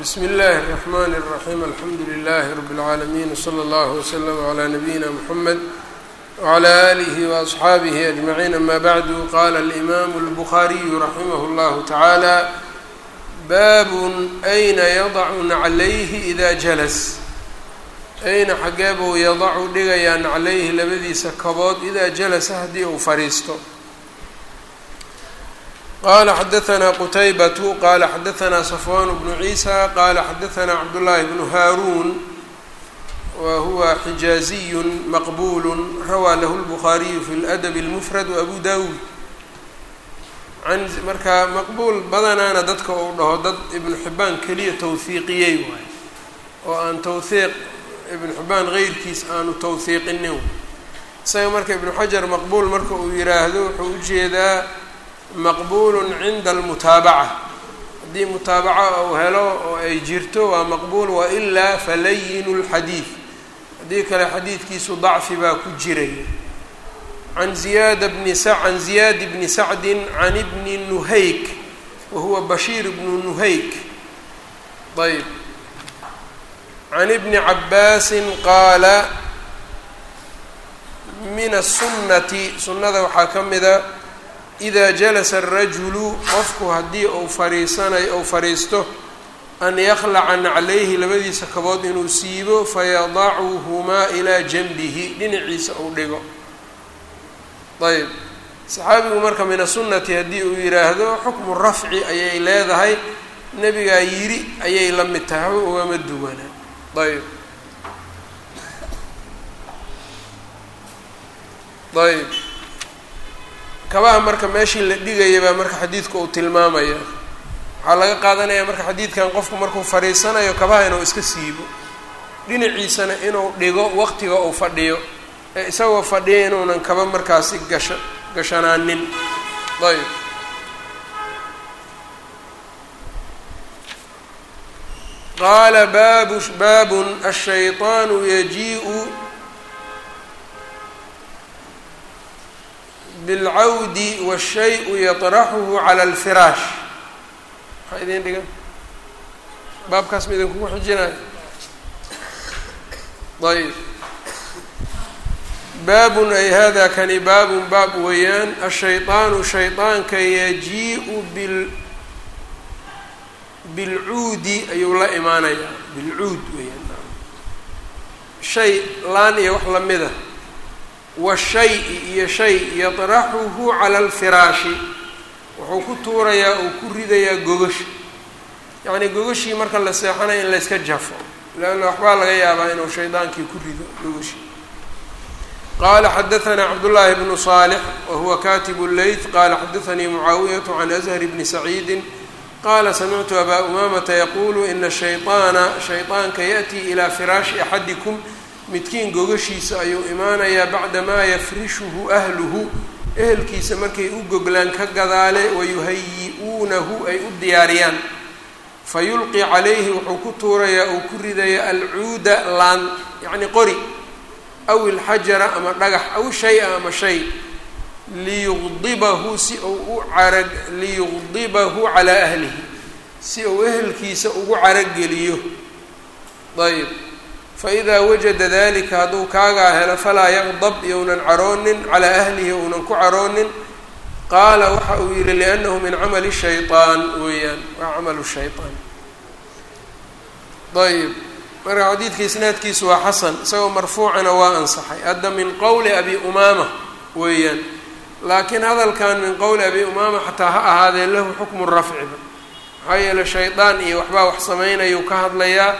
bsmi اllahi الرحmn الرaحيم alxamdu لlh رb العaalمين وslى اllه وslm عlى نabيina mحamed وعlى آlih وأصxaabih أجمعين ama bعd qala الإmam الbخariي raximh اllah taعalى bab أyna yadcu naclayhi إida jalas ayna xagee buu yadacu dhigayaa naclayhi labadiisa kabood idaa jalasa haddii uu fadhiisto qala xadaثna qtaybatu qala xadaثna صfwan bnu ciisa qala xadaثna cabdالlahi bnu haarun wa huwa xijaaziy maqbul rawaa lahu الbukhaariyu fi اladb الmfrad وabu dawud marka maqbuul badanaana dadka uu dhaho dad ibnu xibaan keliya tawhiiqiyey waay oo aan tawhiiq ibnu xibaan geyrkiis aanu tawhiiqinin isaga marka ibnu xajar maqbuul marka uu yiraahdo wuxuu ujeedaa maqbuul cinda almutaabaca. Haddii mutaabaca uu helo oo ay jirto waa maqbuul wailaa falayinu lxadiid haddii kale xadiidkiisu dacfi baa ku jiraya can ziyaada bni can ziyaad bni sacdi can ibni nuhayk wa huwa bashiir bnu nuhayk. Ayb can ibni cabaasin qaala min aلsunnati sunnada waxaa ka mida idaa jalasa arajulu qofku haddii uu fariisanay ou fariisto an yakhlaca naclayhi labadiisa kabood inuu siibo fayadacuhumaa ilaa janbihi dhinaciisa uu dhigo ayib saxaabigu marka min asunati haddii uu yidhaahdo xukmu rafci ayay leedahay nebigaa yiri ayay la mid tahay waxba ugama duwanaa ayb ayb kabaha marka meeshii la dhigaya baa marka xadiidku uu tilmaamaya. Waxaa laga qaadanaya marka xadiidkan qofku markuu fadhiisanayo kabaha inuu iska siibo. Dhinaciisana inuu dhigo waqtiga uu fadhiyo. Ee isagoo fadhiya inuunan kaba markaasi gasha gashanaanin ayb qaala baabu baabun ashayطaanu yajiiءu bilcawdi waالshay-u yaطraxuhu calى اlfiraash maxaa idin dhigan baabkaas ma idinkugu xijinayo ayb baabun ay hada kani baabun baab weeyaan ashayطaanu shayطaanka yajiiءu bil bilcuudi ayuu la imaanayaa bilcuud weeyaan shay laan iyo wax lamida washay-i iyo shay yaطraxuhu cala alfiraashi wuxuu ku tuurayaa uu ku ridayaa gogasha yacnii gogashii marka la seexanayo in layska jafo leanna waxbaa laga yaabaa inuu shaydaankii ku rido gogashii qala xadaثna cabdالlahi bnu صالح wahuwa katibu leyt qala xadaثanii mucaawiyaة can أzhر bni saciidi qala samictu abaa umamata yaqulu ina shayطaana shayطaanka yaأtii ilى firaashi axadikum midkiin gogashiisa ayuu imaanayaa bacdamaa yafrishuhu ahluhu. Ehelkiisa markay u goglaan ka gadaale wayuhayi-uunahu ay u diyaariyaan. Fayulqi calayhi wuxuu ku tuurayaa uu ku ridaya alcuuda laan yacni qori. Aw ilxajara ama dhagax aw shay-a ama shay. Liyuqdibahu si uu u carag liyuqdibahu calaa ahlihi. Si uu ehelkiisa ugu carageliyo ayb faidaa wajada dalika hadduu kaagaa helo falaa yaqdab younan caroonin calaa ahlihi ounan ku caroonin. Qaala waxa uu yihi liannahu min camali shayطaan weeyaan waa camalu shayطaan ayb marka xadiidka isnaadkiisu waa xasan isagoo marfuucana waa ansaxay. Hadda min qowli abi umaama weeyaan. Laakiin hadalkan min qowli abi umaama xataa ha ahaadee lahu xukmu rafciba maxaa yeele shaydaan iyo waxbaa wax samaynayuu ka hadlayaa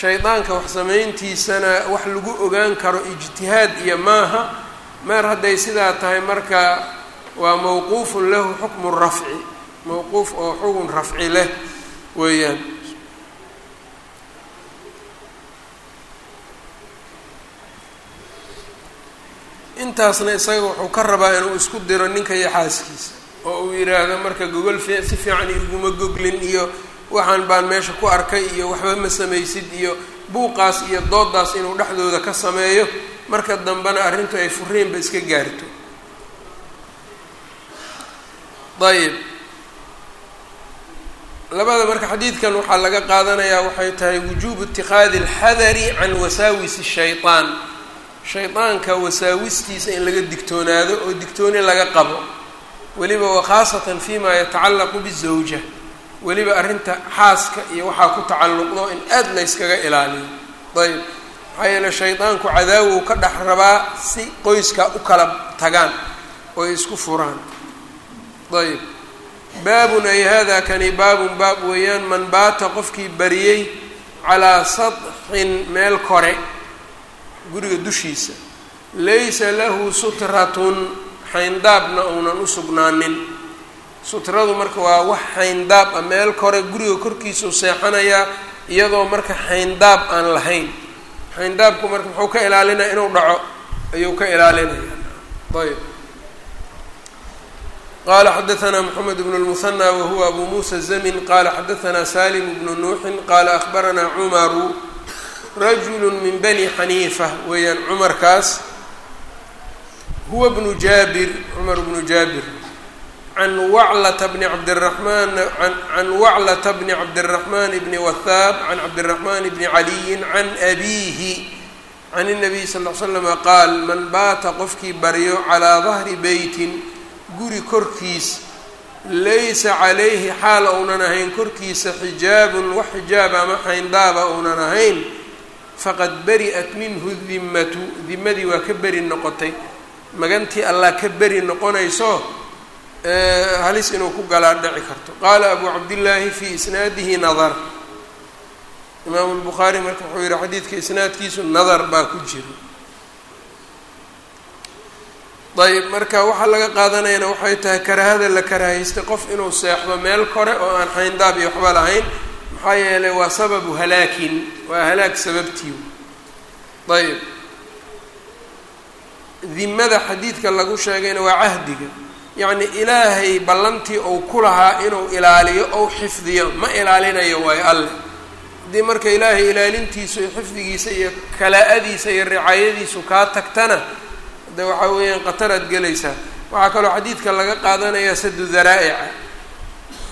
shaydaanka wax samayntiisana wax lagu ogaan karo ijtihaad iyo maaha. Meer hadday sidaa tahay marka waa mawquufun lahu xukmu rafci mawquuf oo xukun rafci leh weeyaan. Intaasna isaga wuxuu ka rabaa inuu isku diro ninka iyo xaaskiisa oo uu yidhaahdo marka gogol si fiican iguma goglin iyo waxaan baan meesha ku arkay iyo waxba ma samaysid iyo buuqaas iyo doodaas inuu dhexdooda ka sameeyo. Marka dambena arrintu ay furiinba iska gaarto. Ayib labada marka xadiidkan waxaa laga qaadanayaa waxay tahay wujuubu itikaadi alxadari can wasaawisi shayطaan shaydaanka wasaawistiisa in laga digtoonaado oo digtooni laga qabo. Weliba wakhaasatan fima yatacallaqu bizawja weliba arrinta xaaska iyo waxaa ku tacalluqdo in aada layskaga ilaaliyo. Ayb maxaa yeele shaydaanku cadaawow ka dhex rabaa si qoyska u kala tagaan oo ay isku furaan. Ayb baabun ay hada kani baabun baab weeyaan man baata qofkii bariyey calaa sadxin meel kore guriga dushiisa laysa lahu sutratun xayndaabna uunan u sugnaanin sutradu marka waa wax xayndaab ah meel kore guriga korkiisau seexanayaa iyadoo marka xayndaab aan lahayn xayndaabku marka muxuu ka ilaalinaya inuu dhaco ayuu ka ilaalinaya ayb qala xadaثna mxamed bn الmuثنى wahuwa abu musa zamin qala xadaثna salim bnu nuuxin qala akhbarana cumaru rajul min bani xaniifa weeyaan cumarkaas huwa bnu jaabir cumar bnu jaabir can waclata bni cabdiraxmaan can waclata bni cabdiraxmaan bni wahaab can cabdiraxmaan bni caliyin can abiihi can الnabiy sal ll slama qaal man baata qofkii baryo calaa dahri beytin guri korkiis laysa calayhi xaal ounan ahayn korkiisa xijaabun wax xijaab ama xayndaaba ounan ahayn faqad beri'at minhu dimmatu dimadii waa ka beri noqotay magantii allah ka beri noqonayso halis inuu ku galaa dhici karto. Qaala abu cabdillaahi fii isnaadihi nadar. Imaamu lbukhaari marka wuxuu yihi xadiidka isnaadkiisu nadar baa ku jiro ayb marka waxaa laga qaadanayana waxay tahay karaahada la karahaystay qof inuu seexdo meel kore oo aan xayndaab iyo waxba lahayn maxaa yeelay waa sababu halaakin waa halaag sababtii. Ayb dimada xadiidka lagu sheegayna waa cahdiga yacni ilaahay ballantii ou ku lahaa inuu ilaaliyo ou xifdiyo ma ilaalinayo waayo alle. Haddii marka ilaahay ilaalintiisu iyo xifdigiisa iyo kalaa-adiisa iyo ricaayadiisu kaa tagtana de waxaa weeyaan qataraad gelaysaa waxaa kaloo xadiidka laga qaadanayaa sadu daraa'ica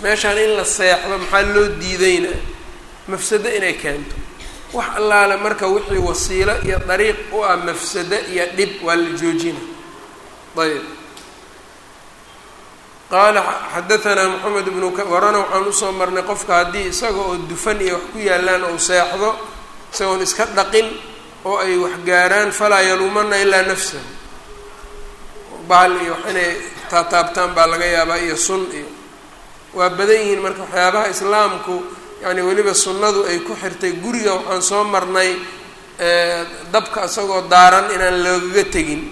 meeshaan in la seexdo maxaa loo diidayna? Mafsado inay keento. Wax allaale marka wixii wasiilo iyo dariiq u ah mafsado iyo dhib waa la joojina. Ayb qaala xadahanaa moxamed ibnu warana waxaan u soo marnay qofka haddii isaga oo dufan iyo wax ku yaalaan ou seexdo isagoon iska dhaqin oo ay wax gaaraan falaa yaluumana ilaa nafsahu bahal iyo wax inay taataabtaan baa laga yaabaa iyo sun iyo waa badan yihiin marka waxyaabaha islaamku yacni weliba sunnadu ay ku xirtay guriga waxaan soo marnay dabka isagoo daaran inaan loogaga tegin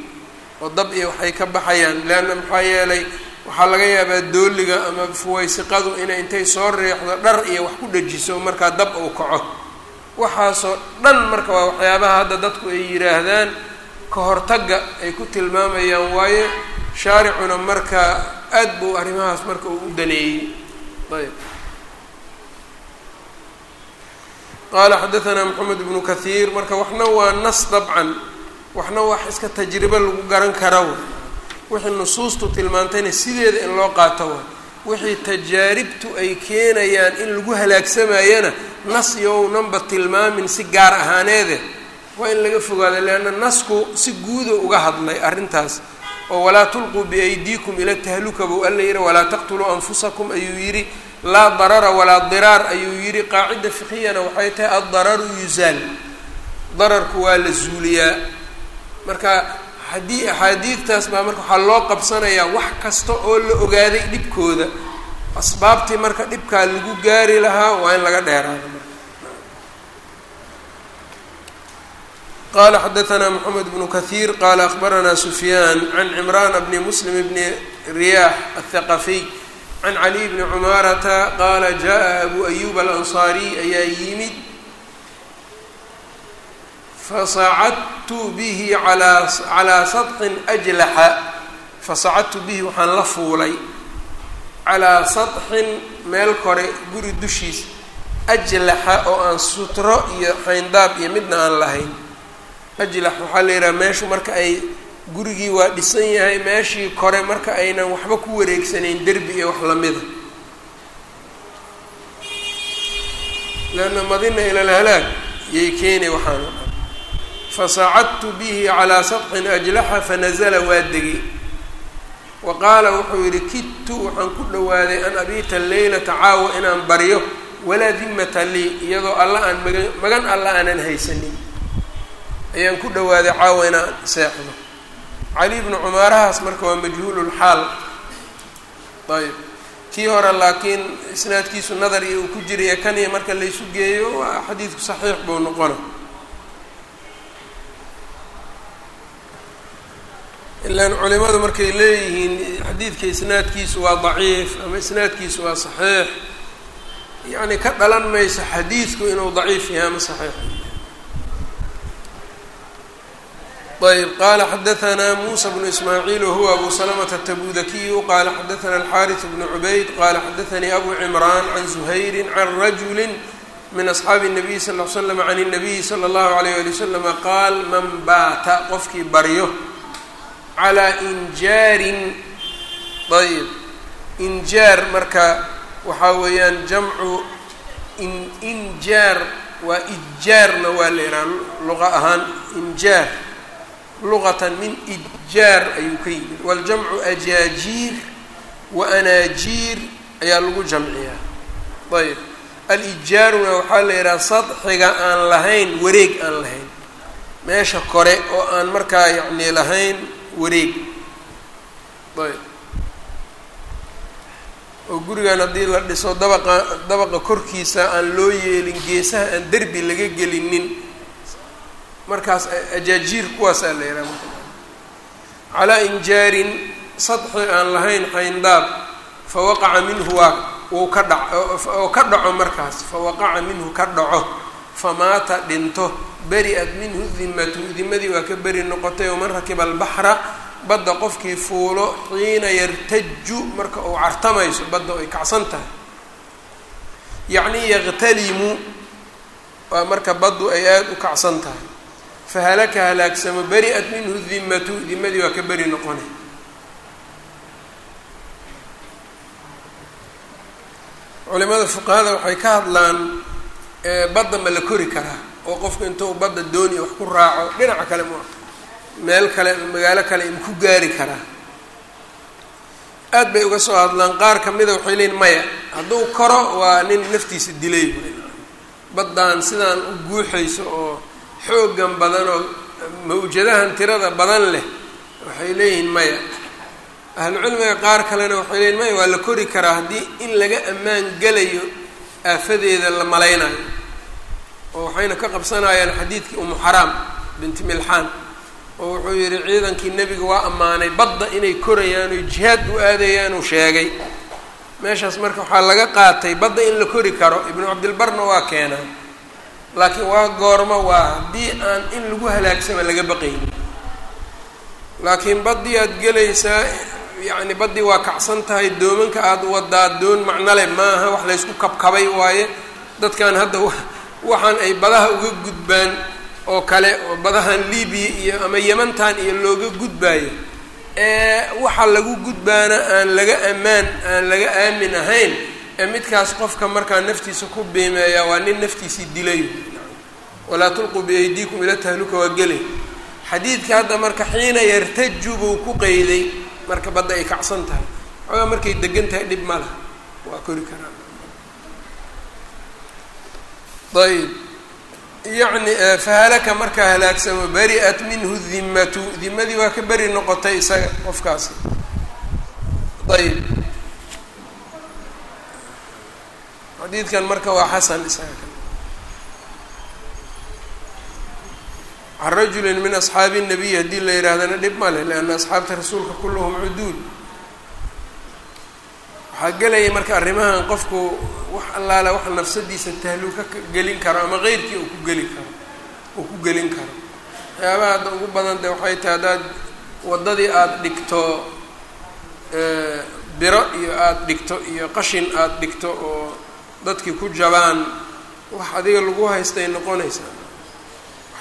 oo dab iyo waxay ka baxayaan leanna maxaa yeelay waxaa laga yaabaa dooliga ama fuwaysiqadu inay intay soo riixdo dhar iyo wax ku dhajiso markaa dab uu kaco. Waxaasoo dhan marka waa waxyaabaha hadda dadku ay yidhaahdaan ka hortagga ay ku tilmaamayaan waayo shaaricuna marka aad buu arrimahaas marka uu u daneeyey. Ayb. Qaala xadahanaa moxamed ibnu kathiir marka waxna waa nas dabcan waxna wax iska tajribo lagu garan kara wixii nusuustu tilmaantayna sideeda in loo qaato wa wixii tajaaribtu ay keenayaan in lagu halaagsamayana nas yownanba tilmaamin si gaar ahaaneede. Waa in laga fogaado leanna nasku si guudo uga hadlay arrintaas. Oo walaa tulquu biaydiikum ila tahluka buu alla yihi walaa taqtuluu anfusakum ayuu yidhi. Laa darara walaa diraar ayuu yidhi. Qaacida fiqhiyana waxay tahay addararu yuzaal. Dararku waa la zuuliyaa. Marka adii axaadiidtaas baa marka waxaa loo qabsanayaa wax kasta oo la ogaaday dhibkooda. Asbaabtii marka dhibkaa lagu gaari lahaa waa in laga dheeraado qala xadaanaa mxamed bnu kahiir qala akhbaranaa sufyaan can cimrana bni muslim bni riyaax athaqafiy can caliy bni cumaarata qaala jaءa abu ayuba alansaariy ayaa yimid fasacadtu bihi calaa sadxin ajlaxa fasacadtu bihi waxaan la fuulay calaa sadxin meel kore guri dushiisa ajlaxa oo aan sutro iyo xayndaab iyo midna aan lahayn ajlax waxaa la yidhaha meeshu marka ay gurigii waa dhisan yahay meeshii kore marka aynan waxba ku wareegsanayn derbi iyo wax lamida leanna madina ila lhalaag yay keenay waxaana dhan fasacadtu bihi calaa sadxin ajlaxa fanazla waa degay wa qaala wuxuu yidhi kidtu waxaan ku dhowaaday an abiita leylata caawa inaan baryo walaa dimata lii iyadoo alla aan magan magan alla aanan haysanin ayaan ku dhowaaday caawa inaan seexdo cali bnu cumaarahaas marka waa majhuululxaal ayb kii hore laakiin isnaadkiisu nadar iyo uu ku jiraya kan iyo marka laysu geeyo waa xadiidku saxiix buu noqona ilaan culimadu markay leeyihiin xadiidka isnaadkiisu waa daciif ama isnaadkiisu waa saxiix yacni ka dhalan mayso xadiidku inuu daciif yahay ama saxiix ayb qala xadaثna musa bnu ismaaciil wahuwa abu salamta atabudakiyu qala xadaثna alxariث bnu cubayd qala xadaثanii abu cimraan can zuhayri can rajuli min asxaabi الnabiy sal ll slam can الnabiyi slى اllahu alayh ali waslama qaal man baata qofkii baryo calaa injaarin ayb injaar marka waxaa weeyaan jamcu injaar waa ijaarna waa la yidhaha luqa ahaan injaar. Luqatan min ijaar ayuu ka yimid. Waljamcu ajaajiir wa anaajiir ayaa lagu jamciyaa. Ayb alijaaruna waxaa la yidhaha sadxiga aan lahayn wareeg aan lahayn. Meesha kore oo aan markaa yacni lahayn wareeg. Ayb oo gurigan haddii la dhiso dabaqa dabaqa korkiisa aan loo yeelin geesaha aan derbi laga gelinin. Markaas ajaajiir kuwaasaa la yidhaha calaa injaarin sadxi aan lahayn xayndaab fa waqaca minhu waa wuu ka dhac oo ka dhaco markaas fa waqaca minhu ka dhaco famaata dhinto beri-at minhu dimatu dimadii waa ka beri noqotay waman rakiba albaxra badda qofkii fuulo xiina yartaju marka uu cartamayso badda ay kacsan tahay. Yacni yaktalimu waa marka baddu ay aada u kacsan tahay. Fahalaka halaagsamo beri-at minhu dimatu dimadii waa ka beri noqonay. Culimada fuqahada waxay ka hadlaan badda ma la kori karaa oo qofku intuu badda dooni wax ku raaco dhinaca kale ma meel kale magaalo kale ma ku gaari karaa. Aad bay uga soo hadlaan qaar kamida waxay leeyiin maya hadduu koro waa nin naftiisa dilay. Baddaan sidaan u guuxayso oo xoogan badan oo mawjadahan tirada badan leh waxay leeyihiin maya ahlucilmiga qaar kalena waxay leeyihiin maya waa la kori karaa haddii in laga ammaan gelayo aafadeeda la malaynayo oo waxayna ka qabsanayaan xadiidkii umu xaraam binti milxaan oo wuxuu yidhi ciidankii nebiga waa ammaanay badda inay korayaan oo jihaad u aadayaan uu sheegay. Meeshaas marka waxaa laga qaatay badda in la kori karo ibnu cabdilbarna waa keenaa laakiin waa goormo waa haddii aan in lagu halaagsama laga baqaynin. Laakiin baddii aada gelaysaa yacni baddii waa kacsan tahay doomanka aada wadaa doon macnole maaha wax laysku kabkabay waaye. Dadkan hadda waxaan ay badaha uga gudbaan oo kale oo badahan libiya iyo ama yemantan iyo looga gudbaayo. Ee waxa lagu gudbaana aan laga ammaan aan laga aamin ahayn ee midkaas qofka markaa naftiisa ku biimeeya waa nin naftiisii dilay walaa tulquu biaydiikum ila tahluka waa gelay. Xadiidka hadda marka xiina yartaju buu ku qeyday marka badda ay kacsan tahay. Xoogaa markay degan tahay dhib ma lah waa kori karaan ayb yacni fahalaka markaa halaagsamo bari-at minhu dimatu dimadii waa ka beri noqotay isaga qofkaasi. Ayb xadiidkan marka waa xasan isaga can rajuli min asxaabi الnabiy haddii la yidhaahdana dhib ma leh lianna asxaabta rasuulka kulluhum cuduul waxaa gelaya marka arrimahan qofku wax allaale wax nafsadiisa tahluuka gelin karo ama keyrkii uu ku geli karo uu ku gelin karo waxyaabaha hadda ugu badan de waxay tahay haddaad waddadii aada dhigto biro iyo aada dhigto iyo qashin aada dhigto oo dadkii ku jabaan wax adiga lagu haystay noqonaysaa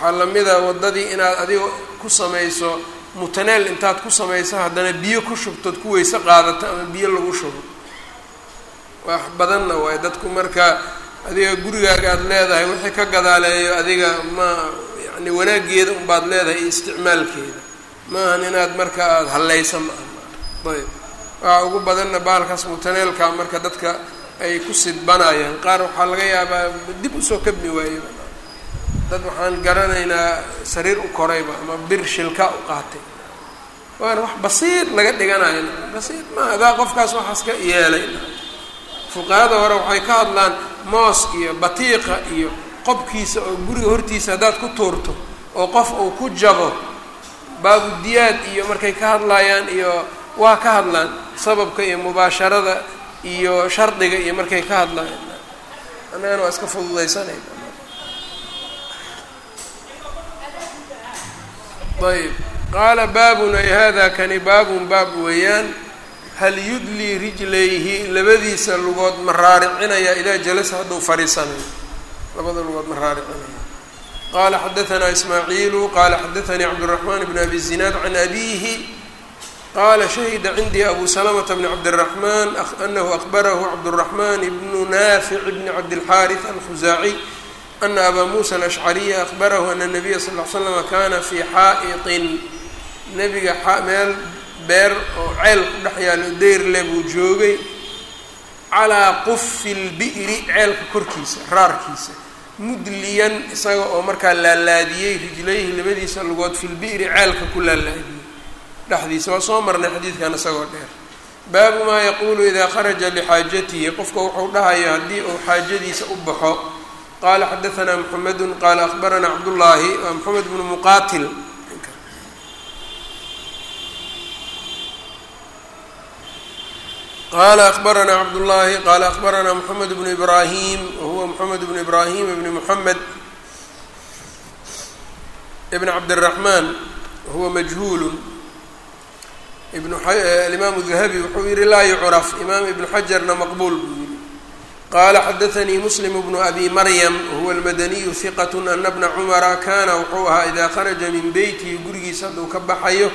waxaa lamida waddadii inaad adiga ku samayso mutaneel intaad ku samayso haddana biyo ku shubtood ku weyse qaadato ama biyo lagu shubo. Wax badanna waayo dadku marka adiga gurigaaga aada leedahay wixii ka gadaaleeyo adiga ma yani wanaageeda unbaad leedahay iyo isticmaalkeeda. Maahan inaad marka aada hallaysa ma aha ayb. Waxaa ugu badanna baalkaas mutaneelka marka dadka ay ku sidbanayaan. Qaar waxaa laga yaabaa dib u soo kabmi waayeba dad waxaan garanaynaa sariir u korayba ama bir shilka u qaatay. Waana wax basiid laga dhiganayo basiid ma adaa qofkaas waxaas ka yeelay. Fuqahada hore waxay ka hadlaan moos iyo batiiqa iyo qobkiisa oo guriga hortiisa haddaad ku tuurto oo qof uu ku jabo baabudiyaad iyo markay ka hadlayaan iyo waa ka hadlaan sababka iyo mubaasharada iyo shardiga iyo markay ka hadlayaan annagana waa iska fududaysanayna ayb. Qaala baabun ay hada kani baabun baab weeyaan. Hal yudlii rijlayhi labadiisa lugood ma raaricinayaa idaa jalasa hadduu fariisanayo labada lugood ma raaricinaya qaala xadaanaa ismaaciilu qaala xadaanii cabdiraxmaan bn abi zinaad can abiihi. Qaala shahida cindii abu salamata bni cabdiraxmaan anahu aqbarahu cabduraxmaan ibnu naafic bni cabdilxaaris alkhusaaciy ana abaa musa alashcariya akbarahu ana nabiya sal l slama kana fii xaa'iطin nebiga meel beer oo ceel ku dhex yaalo deyrle buu joogay calaa qufi lbi'ri ceelka korkiisa raarkiisa mudliyan isaga oo markaa laalaadiyey rijlayhi labadiisa lugood fi lbi'ri ceelka ku laalaadiyey dhexdiisa waa soo marnay xadiidkan isagoo dheer baabu maa yaquulu idaa kharaja lixaajatihi qofka wuxuu dhahayo haddii uu xaajadiisa u baxo qala xadaanaa mxamedu qala akbaranaa cabdullaahi waa moxamed bnu muqaatil qala akbaranaa cabdullaahi qala akbaranaa moxamed bnu ibraahim wahuwa moxamed bnu ibraahim bni moxamed ibn cabdiraxmaan wahuwa majhuulu alimaamu dahabi wuxuu yihi laa yucraf imaam ibnu xajarna maqbuul buu yihi qala xadaanii muslim bnu abi maryam wahuwa almadaniyu hiqat ana bna cumara kana wuxuu ahaa idaa kharaja min beytihi gurigiisa hadduu ka baxayo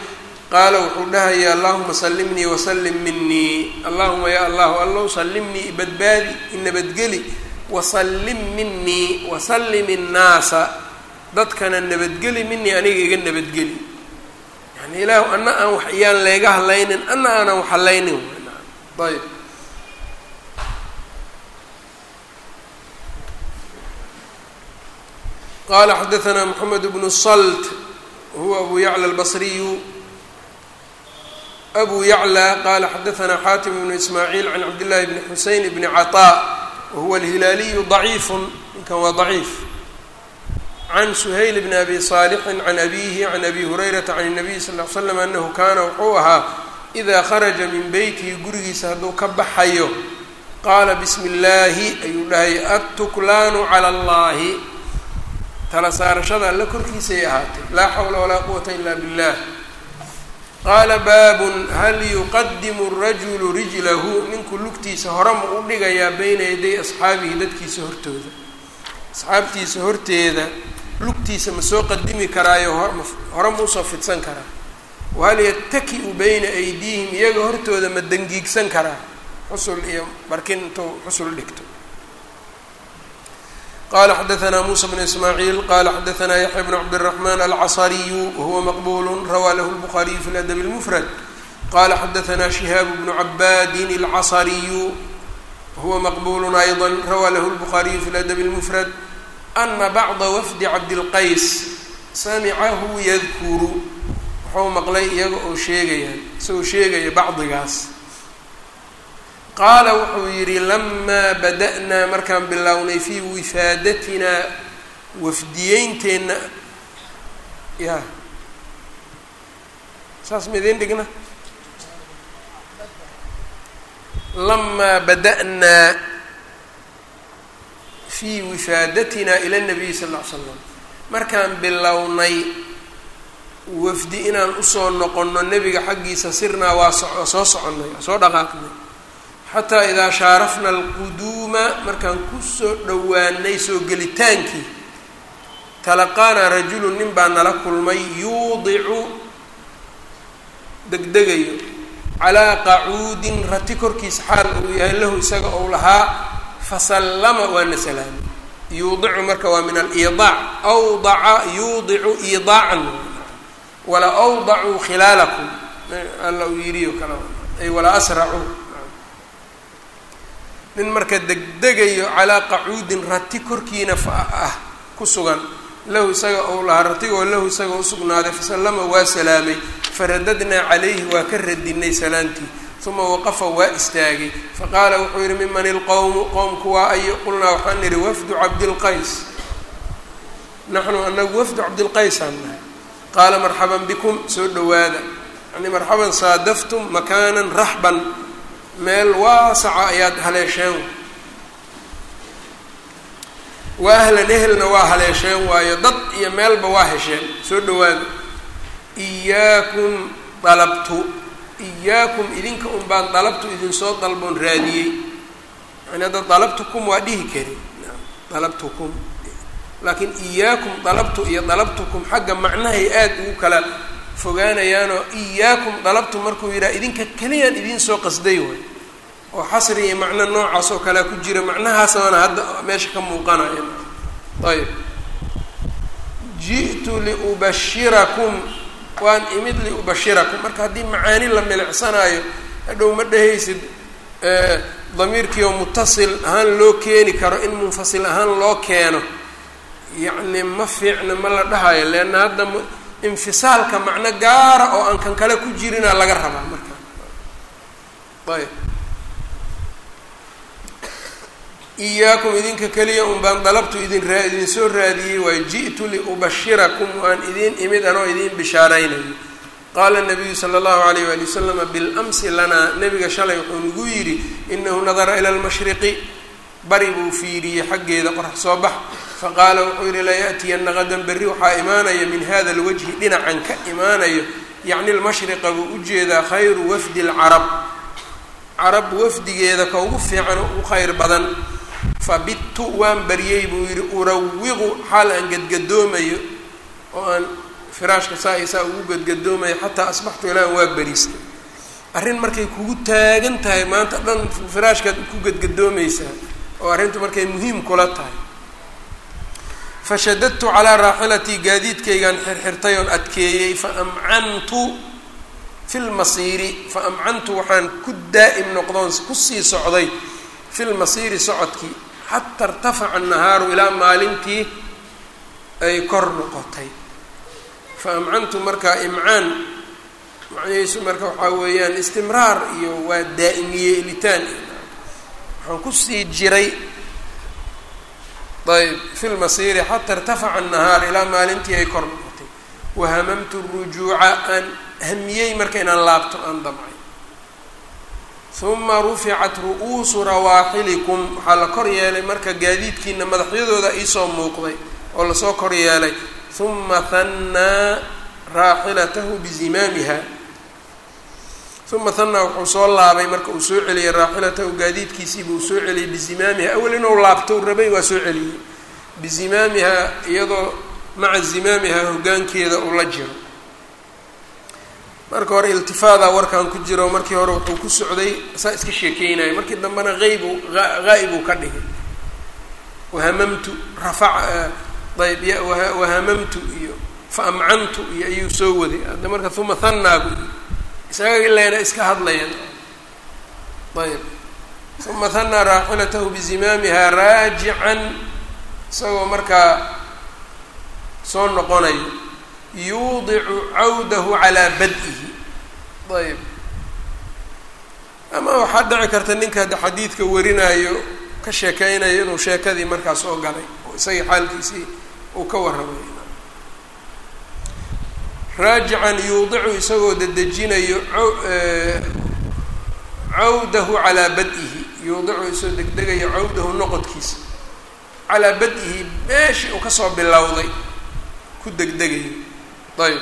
qaala wuxuu dhahaya allahuma salimnii wasalim minii allahuma ya allahu allow salimnii ibadbaadi inabadgeli wasalim minii wasalim innaasa dadkana nabadgeli minii aniga iga nabadgeli yani ilaahu ana aan wax iyaan layga hadlaynin ana aanan wax hadlaynin ayb qala xadaanaa moxamed bnu salt wahuwa abu yacla albasriyu abu yaclى qala xadaanaa xaatim bnu ismaaciil can cabdillahi bni xuseyn bni caطaa wahuwa alhilaaliyu ضaciifu ninkan waa ضaciif can suhayl bni abi saalixin can abihi can abi hurayrata can الnabiy sal ly slam anahu kaana wuxuu ahaa idaa kharaja min beytihi gurigiisa hadduu ka baxayo qaala bismi اllaahi ayuu dhahay attuklaanu calى اllahi tala saarashada alla korkiisay ahaatay. Laa xawla walaa quwata ila billah. Qaala baabun hal yuqadimu rajulu rijlahu? Ninku lugtiisa hore ma u dhigayaa beyna yaday asxaabihi dadkiisa hortooda. Asxaabtiisa horteeda lugtiisa ma soo qadimi karaayo hore ma u soo fidsan karaa wahal yataki-u beyna aydiihim? Iyaga hortooda ma dangiigsan karaa? Xusul iyo barkin intuu xusul dhigto qala xadaanaa muusa bnu ismaaciil qala xadaanaa yaxya bnu cabdiraxman alcasariyu wahuwa maqbulu rawaa lahu lbukhariyu fi ladabi اlmufrad qala xadaanaa shihaabu bnu cabaadin alcasariyu wahuwa maqbulu ayضa rawaa lahu lbukhariyu fi ladabi اlmufrad ana bacda wafdi cabdilqays samicahu yadkuru wuxuu maqlay iyaga oo sheegayaan isagoo sheegaya bacdigaas qaala wuxuu yidhi lamaa bada'naa markaan bilownay fii wifaadatinaa wafdiyeynteenna ya saas ma idiin dhigna. Lamaa bada'naa fii wifaadatina ila nabiyi sal ll ly slam markaan bilownay wafdi inaan u soo noqonno nebiga xaggiisa sirnaa waa so soo soconnay soo dhaqaaqnay xataa idaa shaarafna alquduuma markaan ku soo dhowaanay soo gelitaankii talaqaanaa rajulun nin baa nala kulmay yuudicu degdegayo calaa qacuudin rati korkiisa xaal uu yahay lahu isaga ou lahaa fasallama waana salaamay yuudicu marka waa min aliidaac awdaca yuudicu iidaacan. Wala awdacuu khilaalakum. Alla uu yidhi o kale. Ay wala asracuu nin marka degdegayo calaa qacuudin rati korkiina ah ku sugan. Lahu isaga ou lahaa ratigoo lahu isaga usugnaaday fasallama waa salaamay. Faradadnaa calayhi waa ka radinay salaantii. Uma waqafa waa istaagay. Faqaala wuxuu yidhi miman ilqowmu qowmku waa ayo. Qulnaa waxaan nidhi wafdu cabdilqays. Naxnu anagu wafdu cabdilqaysaan nahay. Qaala marxaban bikum soo dhowaada. Yani marxaban saadaftum makaanan raxban meel waasaca ayaad haleesheen. Waa ahlan ehelna waa haleesheen waayo dad iyo meelba waa hesheen. Soo dhowaada iyaakum dalabtu iyaakum idinka un baan dalabtu idin soo dalboon raadiyey. Yani hadda dalabtukum waa dhihi kari. Dalabtukum laakiin iyaakum dalabtu iyo dalabtukum xagga macnahay aada ugu kala fogaanayaanoo iyaakum dalabtu markuu yidhaha idinka keliyaan idin soo qasday way. Oo xasri iyo macno noocaas oo kalea ku jira macnahaasana hadda meesha ka muuqanaya ayb ji'tu liubashirakum waan imid liubashirakum. Marka haddii macaani la milicsanaayo hadhow ma dhehaysid damiirkii oo mutasil ahaan loo keeni karo in munfasil ahaan loo keeno. Yacni ma fiicna ma la dhahayo leanna hadda infisaalka macno gaara oo aan kan kale ku jirina laga rabaa marka. Ayb. Iyaakum idinka keliya un baan dalabtu idin raa idin soo raadiyey waayo ji'tu liubashirakum waan idin imid anoo idin bishaaraynayo. Qaala nabiyu sala allahu alayh waali wasalama bilamsi lanaa nabiga shalay wuxuu nagu yidhi inahu nadara ila lmashriqi bari buu fiiriyey xaggeeda qorax soo bax. Faqaala wuxuu yihi laya'tiyana qadan berri. Waxaa imaanaya min hada lwajhi dhinacan ka imaanayo. Yacni lmashriqa buu u jeedaa khayru wafdi lcarab carab wafdigeeda ka ugu fiican ugu khayr badan. Fabittu waan baryey buu yidhi urawiqu xaal aan gadgadoomayo oo aan firaashka saa iyo saa ugu gadgadoomayo xataa asbaxtu ilaan waa beriistay arrin markay kugu taagan tahay maanta dhan firaashkaad ku gadgadoomaysaa oo arrintu markay muhiim kula tahay. Fashadadtu calaa raaxilatii gaadiidkaygaan xirxirtay oon adkeeyey fa amcantu fi lmasiiri fa amcantu waxaan ku daa'im noqdoon ku sii socday fi lmasiiri socodkii xata irtafaca annahaaru ilaa maalintii ay kor noqotay. Fa amcantu markaa imcaan macnihiisu marka waxaa weeyaan istimraar iyo waa daa'imiye elitaan waxaan ku sii jiray ayb fi lmasiiri xata irtafaca annahaar ilaa maalintii ay kor noqotay wahamamtu rujuuca aan hamiyey marka inaan laabto aan damcay. Uma ruficat ru'uusu rawaaxilikum. Waxaa la kor yeelay marka gaadiidkiina madaxyadooda iisoo muuqday oo la soo kor yeelay. Uma hannaa raaxilatahu bizimaamiha uma hanaa wuxuu soo laabay marka uu soo celiyey raaxilatahu gaadiidkiisiiba uu soo celiyey bizimaamiha. Awel laabto u rabay waa soo celiyey bizimaamiha iyadoo maca zimaamiha hoggaankeeda uu la jiro. Marka hore iltifaada warkan ku jiro markii hore wuxuu ku socday saa iska sheekeynayo. Markii dambena aybu haa'ibuu ka dhigay. Wahamamtu rafaca ayb wahamamtu iyo fa amcantu iyo ayuu soo waday. Hadda marka uma hannaagu isaga ileena iska hadlayaan ayb uma hanaa raaxilatahu bizimaamiha raajican isagoo markaa soo noqonayo yuudicu cawdahu calaa bad-ihi. Ayb ama waxaa dhici karta ninka xadiidka warinaayo ka sheekeynayo inuu sheekadii markaas soo galay oo isagii xaalkiisii uu ka warramay raajican yuudicu isagoo dedejinayo cawdahu calaa bad-ihi. Yuudicu isagoo degdegayo cawdahu noqodkiisa. Calaa bad-ihi meeshii uu ka soo bilowday ku degdegayo. Ayb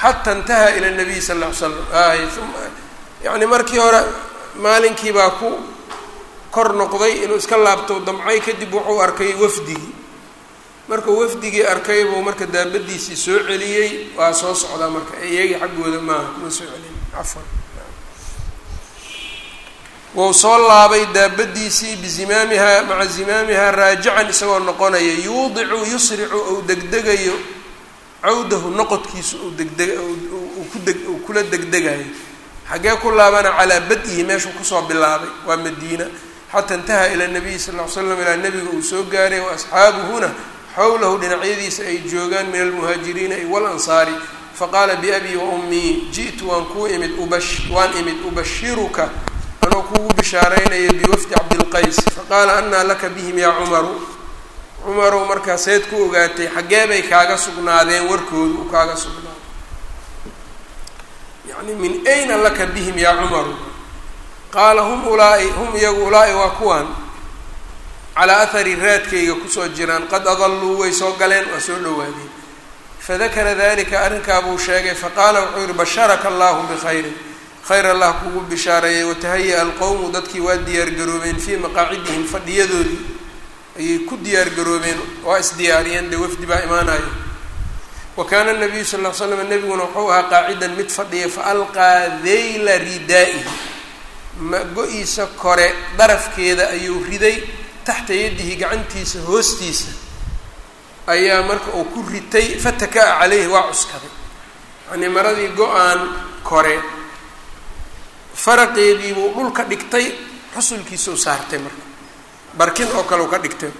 xata intaha ila nabiy sal ly slam yacni markii hore maalinkii baa ku kor noqday inuu iska laabto damcay kadib wuxuu arkay wafdigii markuu wafdigii arkay buu marka daabadiisii soo celiyey waa soo socdaa marka. Iyagii xaggooda maaha kuma soo celin. Cafan wou soo laabay daabadiisii bizimaamihaa maca zimaamihaa raajican isagoo noqonaya yuudicu yusricu ou degdegayo. Cawdahu noqodkiisu uu degdeg uu kula degdegayo xaggee ku laabana calaa bad-ihi meeshuu ku soo bilaabay waa madiina. Xataa intaha ila nabiyi sal ly slam ilaa nabiga uu soo gaaray wa asxaabuhuna xowlahu dhinacyadiisa ay joogaan min almuhaajiriina walansaari faqaala biabii wa ummii ji'tu waan kuu imid ubash waan imid ubashiruka anoo kuugu bishaaraynaya biwafdi cabdilqays faqaala anaa laka bihim yaa cumaru. Cumarow markaa seed ku ogaatay xaggee bay kaaga sugnaadeen warkoodu uu kaaga sugnaaday yacni min ayna laka bihim yaa cumaru? Qaala hum ulaa'i hum iyagu ulaa'i waa kuwaan calaa athari raadkayga ku soo jiraan qad adalluu way soo galeen waa soo dhowaadeen fadakara dalika arrinkaa buu sheegay faqaala wuxuu yihi basharaka allahu bikhayrin. Khayr allah kugu bishaareeyay watahaya-a alqowmu dadkii waa diyaargaroobeen fii maqaacidihim fadhiyadoodii ayay ku diyaargaroobeen waa isdiyaariyeen dee wafdi baa imaanaya. Wa kaana nabiyu sal ly slam nebiguna wuxuu ahaa qaacidan mid fadhiya fa alqaa deyla ridaa'ihi. Ma-go-iisa kore darafkeeda ayuu riday taxta yadihi gacantiisa hoostiisa ayaa marka uu ku ritay fataka-a caleyhi waa cuskaday yacnii maradii go'aan kore faraqeediibuu dhulka dhigtay xusulkiisau saartay marka barkin oo kale u ka dhigtay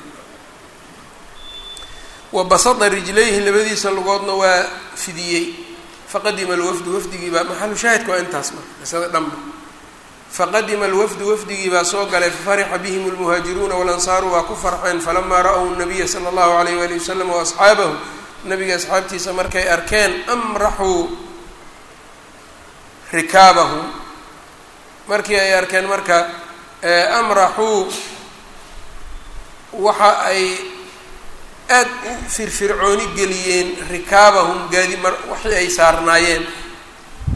wa basada rijlayhi labadiisa lugoodna waa fidiyey faqadima alwafdu wafdigii baa maxalu shaahidka waa intaas marka qisada dhanba faqadima alwafdu wafdigii baa soo galay fafarixa bihim almuhaajiruuna walansaaru waa ku farxeen. Falamaa ra-w nabiya sala allahu alayh waali wasalam waasxaabahu nabiga asxaabtiisa markay arkeen amraxuu rikaabahu markii ay arkeen marka amraxuu waxa ay aad u firfircooni geliyeen rikaabahum gaadi waxii ay saarnaayeen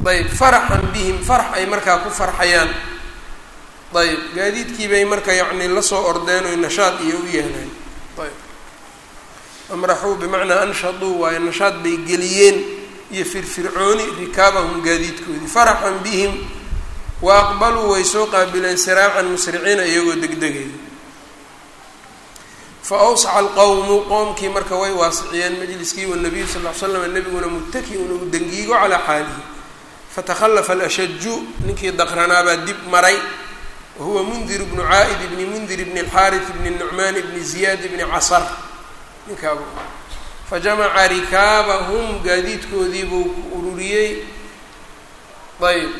ayb faraxan bihim farax ay markaa ku farxayaan. Ayb gaadiidkii bay marka yacni la soo ordeen oy nashaad iyo u yeeleen. Ayb amraxuu bimacnaa anshaduu waayo nashaad bay geliyeen iyo firfircooni rikaabahum gaadiidkoodii. Faraxan bihim wa aqbaluu way soo qaabileen siraacan musriciina iyagoo degdegaya fa awsaca alqowmu qoomkii marka way waasiciyeen majliskii wanabiyu sal l slam nebiguna muttaki-un uu dangiigo calaa xaalihi fatakhallafa alashaju ninkii daqranaabaa dib maray wahuwa mundir bnu caa'id bni mundir bni alxaaris bni nucmaan bni ziyaad bni casar ninkaabu fajamaca rikaabahum gaadiidkoodii buu ku ururiyey ayb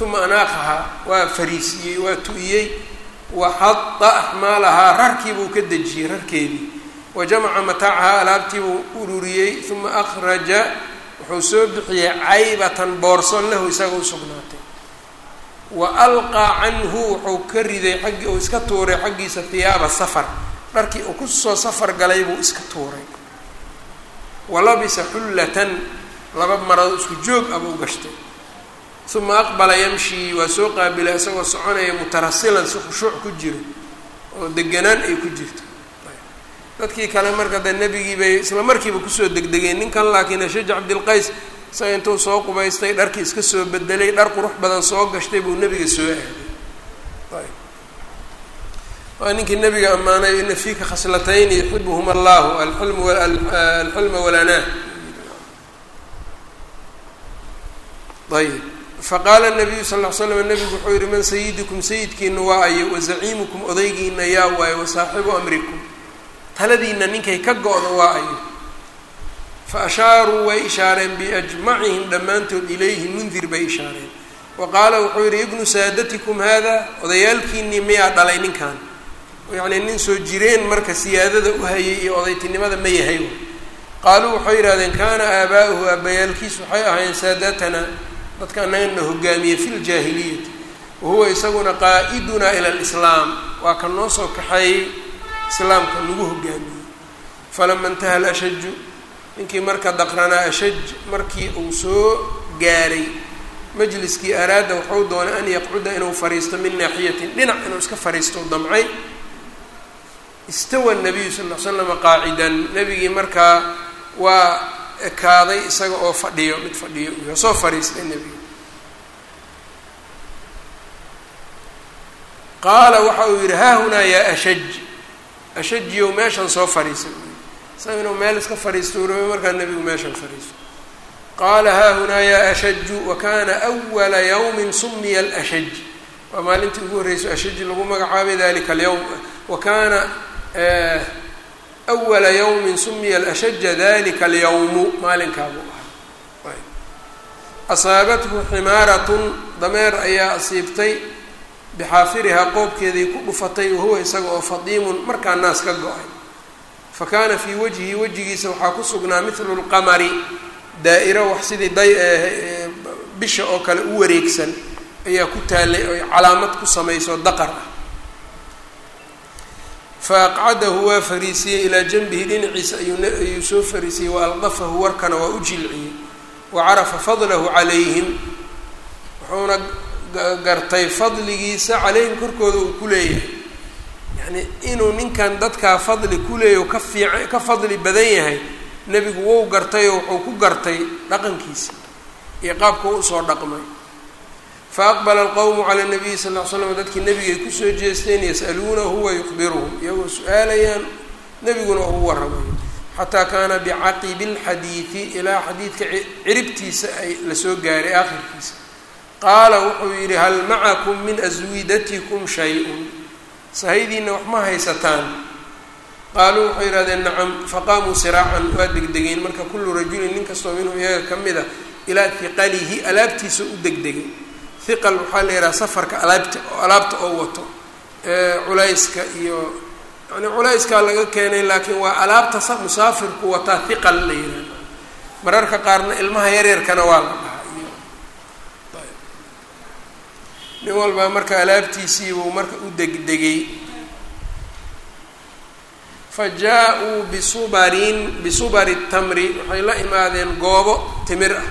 uma anaaqahaa waa fariisiyey waa tu-iyey waxada axmaalahaa rarkii buu ka dejiyey rarkeedii wa jamaca mataacahaa alaabtii buu ururiyey uma akhraja wuxuu soo bixiyey caybatan boorso lahu isaga u sugnaatay. Wa alqaa canhu wuxuu ka riday xaggii uu iska tuuray xaggiisa hiyaaba safar. Dharkii uu ku soo safar galay buu iska tuuray. Wa labisa xullatan laba marado isku joog ah buu gashtay. Uma aqbala yamshii waa soo qaabilay isagoo soconaya mutarasilan si khushuuc ku jiro oo deganaan ay ku jirto dadkii kale marka de nebigii bay isla markiiba ku soo degdegeen. Ninkan laakiin ashaj cabdilqays isaga intuu soo qubaystay dharkii iska soo bedelay dhar qurux badan soo gashtay buu nebiga soo aaday waa ninkii nebiga ammaanay ina fiika khaslatayni yuxibuhum allahu alxilma walanaa ayb faqaala nabiyu sal ll slam nabigu wuxuu yihi man sayidikum sayidkiina waa ayo wazaciimukum odaygiina yaa waayo wasaaxibu amrikum taladiina ninkay ka go-da waa ayo fa ashaaruu way ishaareen biajmacihim dhammaantood ilayhi mundir bay ishaareen. Wa qaala wuxuu yihi ibnu saadatikum haada odayaalkiinii miyaa dhalay ninkan? Yacnii nin soo jireen marka siyaadada u hayay iyo odaytinimada ma yahay qaaluu waxay yidhahdeen kaana aabaa'uhu aabayaalkiis waxay ahaayeen saadatanaa dadka annagana hogaamiye fi ljaahiliyati wahuwa isaguna qaa'idunaa ila alislaam. Waa ka noo soo kaxeeyey islaamka nagu hogaamiyey falama intaha alashaju ninkii marka daqranaa ashaj markii uu soo gaaray majliskii araada waxau doonay an yaqcuda inuu fariisto min naaxiyatin dhinac inuu iska fariisto damcay. Istawa nabiyu sal l qaacidan nebigii markaa waa ekaaday isaga oo fadhiyo mid fadhiyo soo fariistay nebiga qaala waxa uu yidhi haa hunaa yaa ashaj ashajiyow meeshan soo fadhiisa isaga inuu meel iska fadhiisto uraba markaa nebigu meeshan fadhiisto. Qaala haa hunaa yaa ashaju wa kana awala yawmin sumiya alashaj waa maalintii ugu horreyso ashaji lagu magacaabay dalika alyawm. Wa kana awala yawmin sumiya alashaja dalika alyawmu maalinkaabuu ahaa. Asaabathu ximaaratun dameer ayaa asiibtay bixaafirihaa qoobkeedii ku dhufatay wahuwa isaga oo fadiimun markaa naas ka go'ay fa kaana fii wajhihi wejigiisa waxaa ku sugnaa mithlu lqamari daa-iro wax sidii day bisha oo kale u wareegsan ayaa ku taallay oy calaamad ku samayso daqar ah fa aqcadahu waa fariisiyey ilaa janbihi dhinaciisa ayuu soo fariisiyey wa aldafahu warkana waa u jilciyey wa carafa fadlahu calayhim wuxuuna gartay fadligiisa calayhim korkooda uu ku leeyahay. Yacnii inuu ninkan dadkaa fadli ku leeyahy ka fiica ka fadli badan yahay nebigu wou gartayoo wuxuu ku gartay dhaqankiisa iyo qaabka u u soo dhaqmay. Fa aqbala alqowmu cala nabiyi sal ll ly slam dadkii nebigay ku soo jeesteen yas'aluunahu wa yukhbiruhum iyagoo su'aalayaan nebiguna ugu warramayo xataa kaana bicaqibi lxadiidi ilaa xadiidka ciribtiisa ay la soo gaaray aakhirkiisa qaala wuxuu yidhi hal macakum min aswidatikum shay-un? Sahaydiina wax ma haysataan. Qaaluu waxay yihahdeen nacam faqaamuu siraacan waa degdegeen. Marka kullu rajulin nin kastoo minhu iyaga ka mid a ilaa hiqalihi alaabtiisa u degdegay. Hiqal waxaa la yidhaha safarka alaabta alaabta oo wato culayska iyo yani culayskaa laga keenay laakiin waa alaabta musaafirku wataa hiqal la yihahda mararka qaarna ilmaha yaryarkana waa la dhahaa iyo nin walbaa marka alaabtiisiibuu marka u degdegay fa jaa-uu bisubarin bisubari tamri waxay la imaadeen goobo timir ah.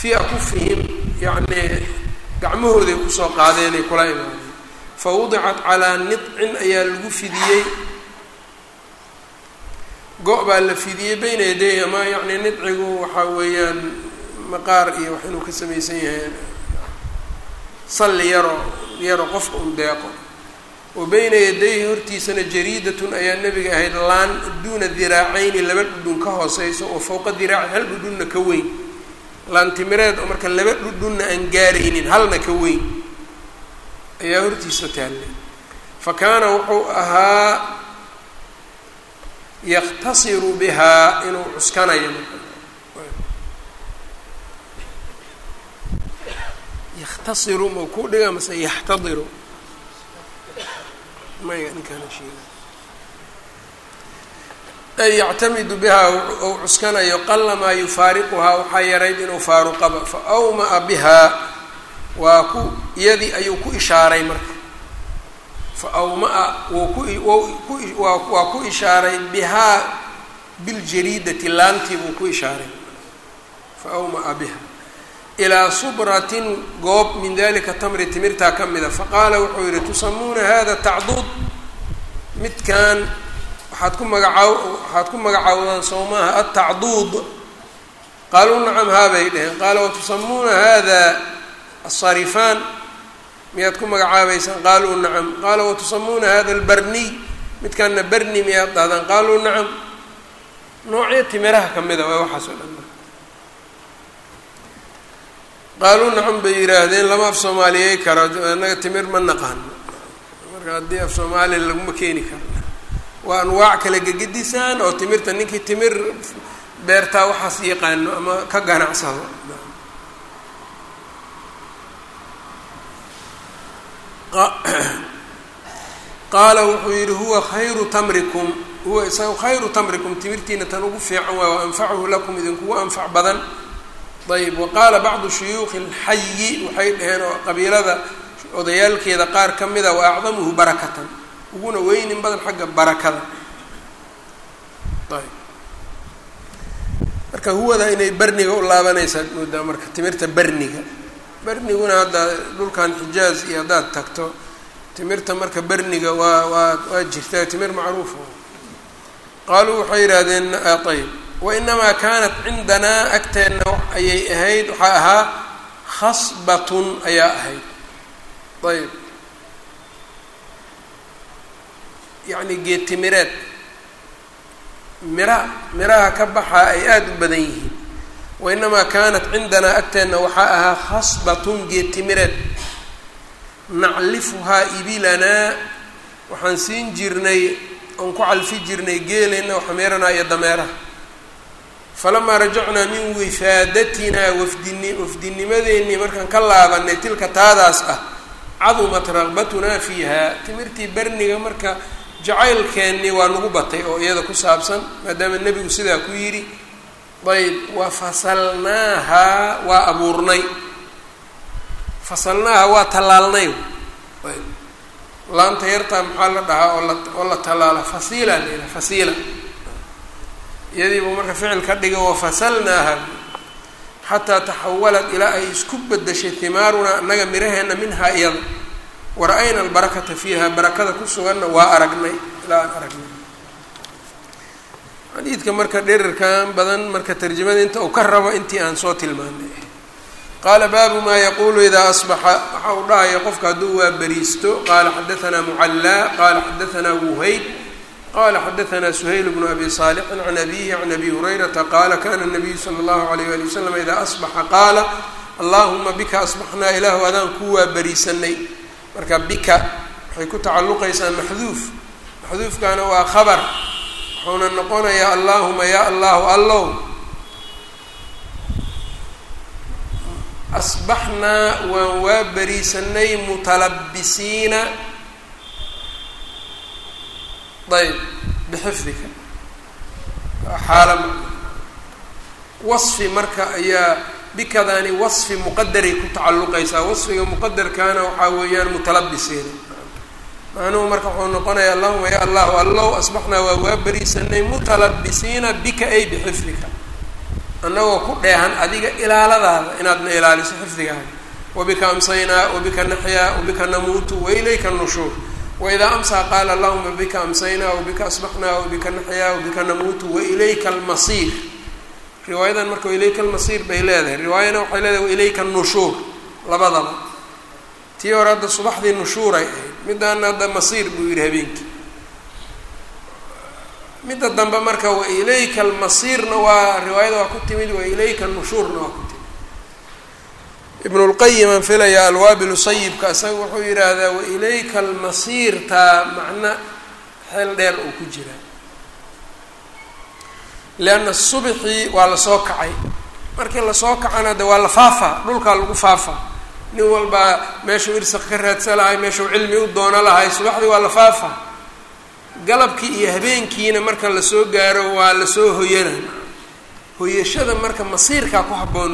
Fii akufihim yacnii gacmahooday ku soo qaadeenay kula imaadeen. Fa wudicat calaa nidcin ayaa lagu fidiyey. Go- baa la fidiyey bayna yaday ama yacni nidcigu waxaa weeyaan maqaar iyo wax inuu ka samaysan yahay salli yaro yaro qofka un deeqo. Wa bayna yadayhi hortiisana jariidatun ayaa nebiga ahayd laan duuna diraacayni laba dhudhun ka hooseyso oo fowqa diraaci hal dhudhunna ka weyn. Laan timireed oo marka laba dhudhunna aan gaaraynin halna ka weyn. Ayaa hortiisa taallay fa kaana wuxuu ahaa yaktasiru bihaa inuu cuskanayo yaktasiru ma ku dhiga mase yaxtadiru maya ninkaana sheega ay yactamidu bihaa ou cuskanayo qalamaa yufaariquhaa waxaa yarayd inuu faaruqaba fa awmaa bihaa waa ku iyadii ayuu ku ishaaray marka fa awmaa waa ku ishaaray bihaa biljariidati laantii buu ku ishaaray fa awmaa biha ilaa subratin goob min dalika tamri timirtaa ka mida faqaala wuxuu yihi tusamuuna hada tacduud midkan waxaad ku magacaaw waxaad ku magacaawdaan soo maaha altacduud qaaluu nacam haabay dheheen qaala watusamuuna hada asarifaan miyaad ku magacaabaysaan qaaluu nacam qaala watusamuuna hada albarniy midkaanna berni miyaad dhahdaan qaaluu nacam noocyo timiraha ka mida waa waxaas oo dhan qaaluu nacam bay yidhaahdeen lama af soomaaliyey karo annaga timir ma naqaano marka haddii af soomaaliya laguma keeni karo waa anwaac kala gegedisaan oo timirta ninkii timir beertaa waxaas yaqaano ama ka ganacsado qaala wuxuu yidhi huwa khayru tamrikum huwa isaga khayru tamrikum timirtiina tan ugu fiican waay wa anfacuhu lakum idinkugu anfac badan ayb wa qaala bacdu shuyuukhi اlxayi waxay dhaheen oo qabiilada odayaalkeeda qaar ka mida wa acdamuhu barakatan. Uguna weynin badan xagga barakada. Ayb marka huwada inay berniga u laabanaysaad moodaa marka timirta berniga berniguna hadda dhulkan xijaaz iyo haddaad tagto timirta marka berniga waa waa waa jirtaa timir macruufa qaaluu waxay yidhaahdeen ayb wainamaa kaanat cindanaa agteenna ayay ahayd waxaa ahaa khasbatun ayaa ahayd ayb yacni geedtimireed mira miraha ka baxaa ay aada u badan yihiin wa inamaa kaanat cindanaa agteenna waxaa ahaa khasbatun geedtimireed naclifuhaa ibilanaa waxaan siin jirnay oon ku calfi jirnay geeleenna waxmeeranaa iyo dameeraha falamaa rajacnaa min wifaadatinaa wafdini wafdinimadeennii markaan ka laabanay tilka taadaas ah cadumat raqbatunaa fiiha timirtii berniga marka jacaylkeennii waa nagu batay oo iyada ku saabsan maadaama nebigu sidaa ku yidhi ayb wa fasalnaahaa waa abuurnay. Fasalnaaha waa tallaalnay. Ayb laanta yartaa maxaa la dhahaa oo la oo la tallaala? Fasiila la yidhaha fasiila iyadiibuu marka ficil ka dhiga wafasalnaaha xataa taxawalad ilaa ay isku bedeshay himaarunaa annaga miraheenna minhaa iyada wara-ayna albarakata fiiha barakada ku suganna waa aragnay. Ilaa aan aragnay. Xadiidka marka dherarkan badan marka tarjamada inta uu ka rabo intii aan soo tilmaanay qaala baabu maa yaquulu idaa asbaxa. Waxa uu dhahaya qofka hadduu waa beriisto qaala xadaanaa mucallaa. Qaala xadaanaa wuhayb qala xadaanaa suhayl bnu abi saalixin can abihi can abi hurayrata qaala kana nabiyu sala allahu alayh ali wasalam idaa asbaxa qaala allahuma bika asbaxnaa ilaahu adaan ku waa beriisanay marka bika waxay ku tacalluqaysaa maxduuf maxduufkaana waa khabar wuxuuna noqonayaa allahuma ya allahu allow asbaxnaa waan waa beriisanay mutalabisiina ayb bixifdika xaala wasfi marka ayaa bikadaani wasfi muqadaray ku tacalluqaysaa wasfiga muqadarkaana waxaa weeyaan mutalabisiina macnuhu marka wuxuu noqonayaa allahuma ya allahu allow asbaxnaa waa waa beriisanay mutalabisiina bika ay bixifdika annagoo ku dheehan adiga ilaaladaada inaadna ilaaliso xifdigaaga wabika amsaynaa wabika naxyaa wabika namuutu wailayka nushuur waidaa amsaa qaala allahuma bika amsaynaa wabika asbaxnaa wabika naxyaa wabika namuutu wailayka almasiir riwaayadan marka wailayka almasiir bay leedahay riwaayana waxay leedahay wailayka nushuur labadaba tii hore hadda subaxdii nushuuray ahayd middaana hadda masiir buu yidhi habeenkii midda dambe marka wailayka almasiirna waa riwaayada waa ku timid wailayka nushuurna waa ku timid ibn lqayim aan filayaa alwaabilu sayibka isaga wuxuu yidhaahdaa wailayka almasiir taa macno xeel dheer uu ku jiraa lianna subxii waa la soo kacay. Markii la soo kacana de waa la faafaa dhulkaa lagu faafaa nin walbaa meeshuu irsaq ka raadsan lahay meeshuu cilmi u doono lahay subaxdii waa la faafaa galabkii iyo habeenkiina marka la soo gaaro waa la soo hoyana. Hoyashada marka masiirkaa ku habboon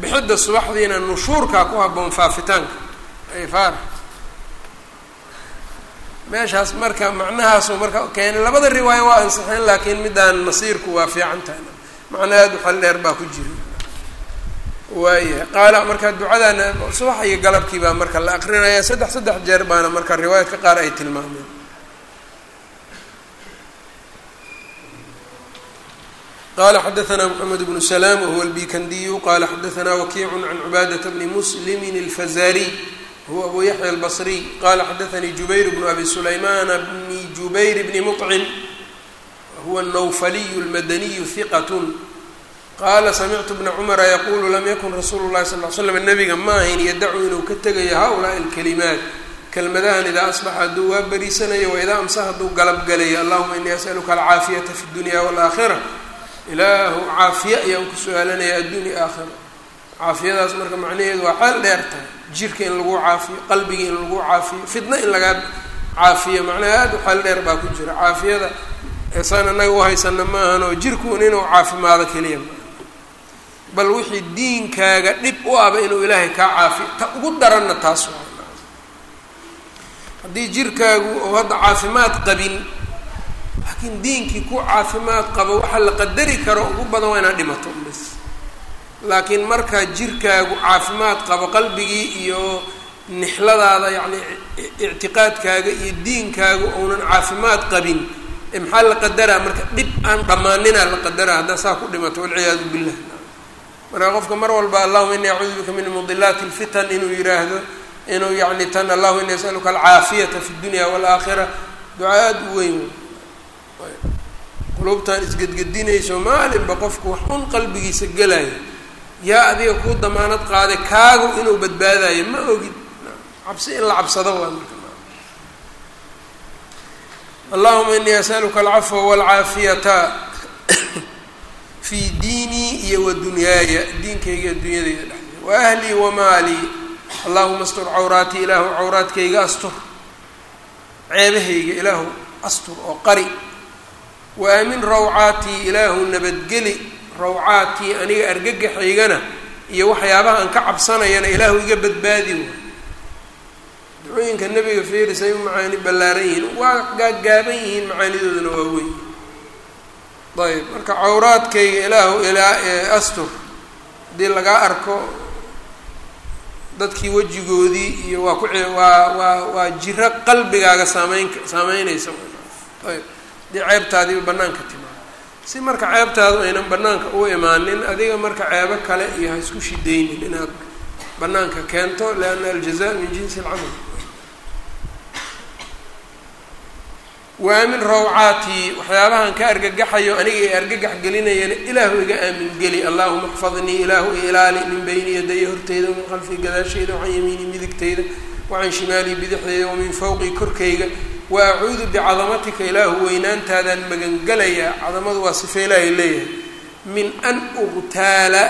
bixidda subaxdiina nushuurkaa ku habboon faafitaanka. Ay faara meeshaas marka macnahaasu marka keenay labada riwaayo waa ansixeen laakiin middaan masiirku waa fiican tahay. Macna aada uxal dheer baa ku jira waayahay qaala marka ducadaana subax iyo galabkii baa marka la aqrinaya. Saddex saddex jeer baana marka riwaayadka qaar ay tilmaameen qala xadaثna mحamed بن سلام whuwa الbikandiyu qala xadaثna wakiic can cbaadaة bni mslm الfazariي huwa abu yaحya الbصriي qala xadaثnii jubayr bn abi سulaymana bni jubayr bni mطcim huwa الnawfaliy الmadaniy ثiqat qala samictu bna cmra yaqulu lam yakun rasuulu الlahi sal ه slm nabiga ma ahayn yadacu inuu ka tegayo haؤulaءi الkalimaat kelmadahan idaa asbaxa hadduu waa beriisanayo waidaa amsa hadduu galab galayo allahuma inii asأluka alcaafiyaةa fi الdunya wاlآakhirة ilaahu caafiye ayaan ku su'aalanaya adduunya aakhira caafiyadaas marka macnaheedu waa xeel dheer jirka in lagu caafiyo qalbiga in lagu caafiyo fitna in lagaa caafiyo macnaha aada u xeel dheer baa ku jira. Caafiyada eesaan annaga u haysana maahanoo jirkuun inuu caafimaado keliya. Bal wixii diinkaaga dhib u aba inuu ilaahay kaa caafiyo ta ugu daranna taas haddii jirkaagu oo hadda caafimaad qabin laakiin diinkii ku caafimaad qabo waxaa la qadari karo ugu badan waa inaad dhimato bas laakiin markaa jirkaagu caafimaad qabo qalbigii iyo nixladaada yacni ictiqaadkaaga iyo diinkaagu uunan caafimaad qabin ee maxaa la qadaraa? Marka dhib aan dhammaaninaa la qadaraa haddaa saa ku dhimato walciyaadu billah. Marka qofka mar walba allahuma inii acuudu bika min mudilaati lfitan inuu yidhaahdo inuu yacni tan allahu ina yasaluka alcaafiyata fi dunya waalaakhira duca aada u weyn qulubtan isgedgedinayso maalinba qofku wax un qalbigiisa gelaya yaa adiga kuu damaanad qaaday kaagu inuu badbaadayo ma ogid. Cabsi in la cabsado allahuma inii asaluka alcafwa waalcaafiyata fii diinii iyo wa dunyaaya diinkayga iyo dunyadayda dhexdeeda wa ahlii wamaalii allahuma astur cawraatii ilaahu cawraadkayga astur. Ceebahayga ilaahu astur oo qari wa aamin rawcaatii ilaahu nabadgeli. Rawcaatii aniga argagaxaygana iyo waxyaabaha aan ka cabsanayana ilaahu iga badbaadi wa ducooyinka nabiga feris ay u macaani ballaaran yihiin. Waa gaagaaban yihiin macaanidooduna waa weyn. Ayb marka cawraadkayga ilaahu ilaa astur haddii lagaa arko dadkii wejigoodii iyo waa ku waa waa waa jiro qalbigaaga saameyn saameynaysa ayb haddii ceebtaadiiba banaanka timaado. Si marka ceebtaadu aynan banaanka u imaanin adiga marka ceebo kale iyo ha isku shidaynin inaad banaanka keento lianna aljaza min jinsi alcamal. Waamin rawcaatii waxyaabahan ka argagaxayo aniga i argagax gelinayana ilaahu iga aamin geli. Allahuma axfadnii ilaahu i ilaali min bayni yadaya horteyda wamin khalfii gadaashayda wacan yamiinii midigteyda wacan shimaalii bidixdeyda wamin fawqii korkayga wa acuudu bicadamatika ilaahu weynaantaadaan magangelayaa cadamadu waa sifa ilaahay leeyahay. Min an uqtaala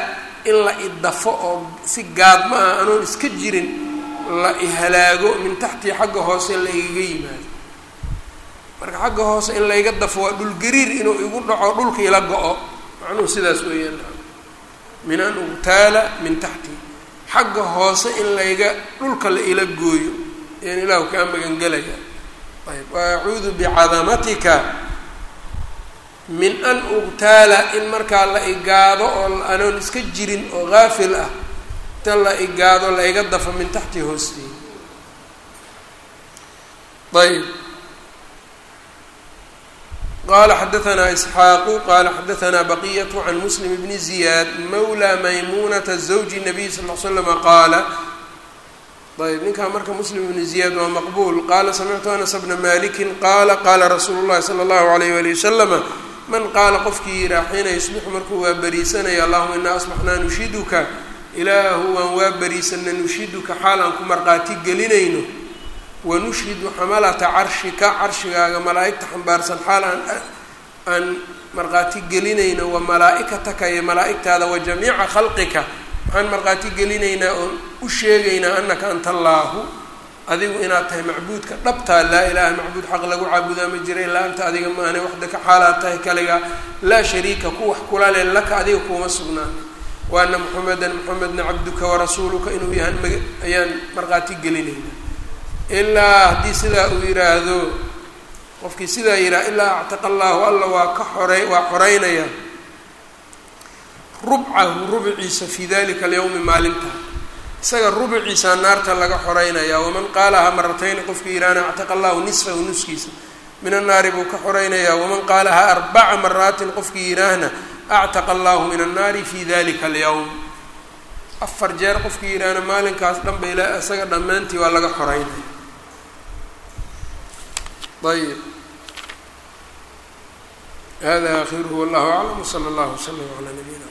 in la idafo oo si gaadma ah anoon iska jirin la ihalaago min taxtii xagga hoose la igaga yimaado. Marka xagga hoose in layga dafo waa dhulgariir inuu igu dhaco dhulka ila go-o. Macnuhu sidaas weeyaan. Min an uqtaala min taxti. Xagga hoose in layga dhulka la ila gooyo ayaan ilaahu kaa magangelaya ayb waacuudu bicadamatika min an ugtaala in markaa la igaado oo anoon iska jirin oo gaafil ah inta la igaado la iga dafo min taxti hoosteeda ayb qala xadaanaa isxaaqu qaala xadaanaa baqiyatu can muslim bni ziyaad mawlaa maymuunata zawji nabiy sal l slam qaala ayb ninkaa marka muslim ibnu ziyaad waa maqbuul. Qaala samictu anas bna malikin qaala qaala rasuulu llahi sala allahu alayh wali wasalama man qaala qofkii yihaa xiina yusbixu markuu waa beriisanaya allahuma inaa asbaxnaa nushiduka. Ilaahu waan waa beriisana nushiduka xaal aan ku marqaati gelinayno. Wanushhidu xamalata carshika carshigaaga malaa'igta xambaarsan xaal aan aan gelinayno wa malaa'ikataka iyo malaa'igtaada wa jamiica khalqika waxaan markhaati gelinaynaa oon u sheegaynaa anaka anta allaahu adigu inaad tahay macbuudka dhabtaa laa ilaaha macbuud xaq lagu caabudaa ma jira ilaa anta adiga maane waxdaka xaalaad tahay kaliga laa shariika ku wax kula laka adiga kuuma sugnaan wa ana muxamedan muxamedna cabduka warasuuluka inuu yahan ma ayaan markhaati gelinaynaa. Ilaa haddii sidaa uu yidhaahdo qofkii sidaa yidhaha ilaa actaqa allaahu alla waa ka xorey waa xoreynaya rubcahu rubciisa fii dalika alyawmi maalinta. Isaga rubciisaa naarta laga xoreynaya waman qaalaha maratayni qofkii yidhahna actaqa allahu nisfahu nuskiisa. Min annaari buu ka xoreynayaa waman qaalaha arbaca maraatin qofkii yidhaahna actaqa allahu min annaari fi dalika alyawm afar jeer qofkii yidhaahna maalinkaas dhanba ilaa isaga dhammaantii waa laga xoreynaya ayb hada akhiruhu wallahu aclam wsala allahu wslam calaa nabiyina